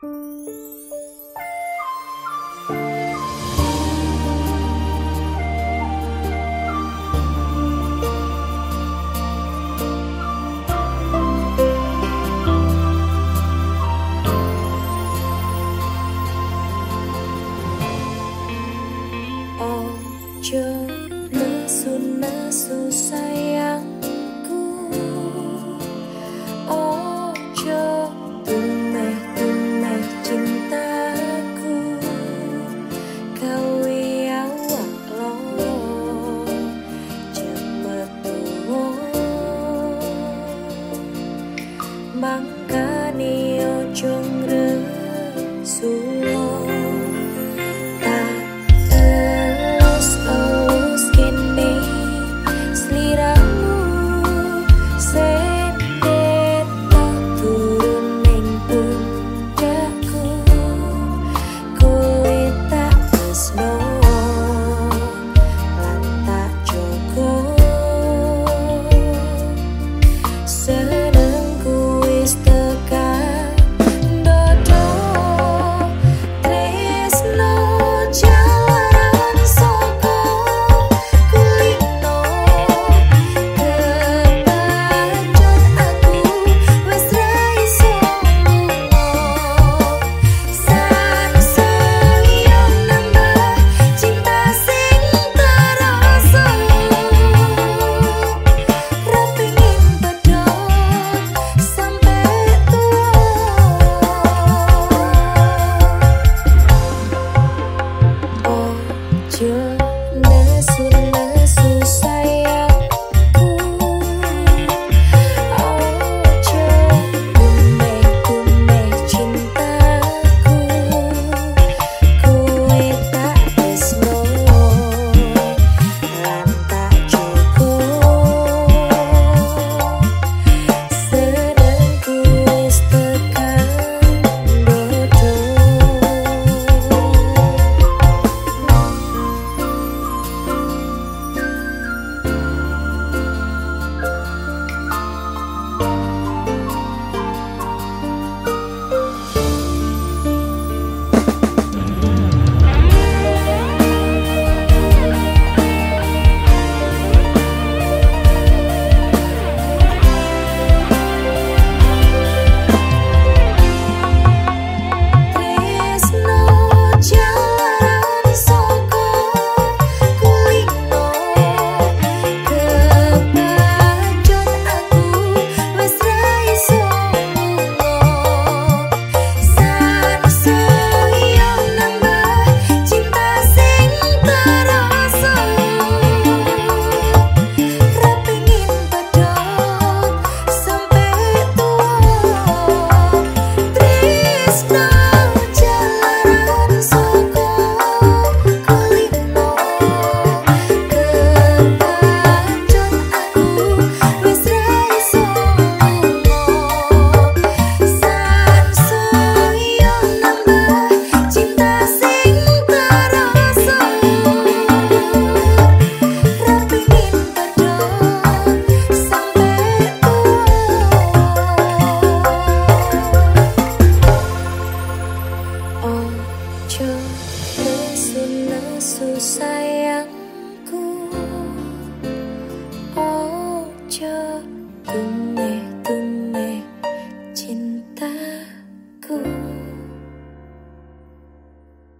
Chờ nỡ xuân nỡ dù say áng cintaku